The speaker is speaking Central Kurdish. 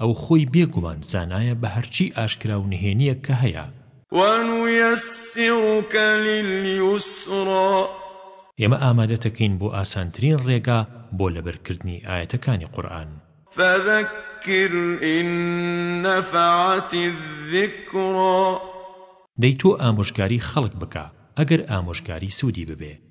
ئەو خۆی بێ گومان زانایە بە هەرچی ئاشکرا و نهێنییەک کە هەیە. ونیسرک للیسری. ئێمە ئامادەتەکەین بۆ ئاسانترین ڕێگا بۆ لەبەر کردنی ئایەتەکانی قورئان. فذکر ان نفعت الذکری. دەی تۆ ئامۆژگاری خەڵک بکە ئەگەر ئامۆژگاری سوودی ببێ.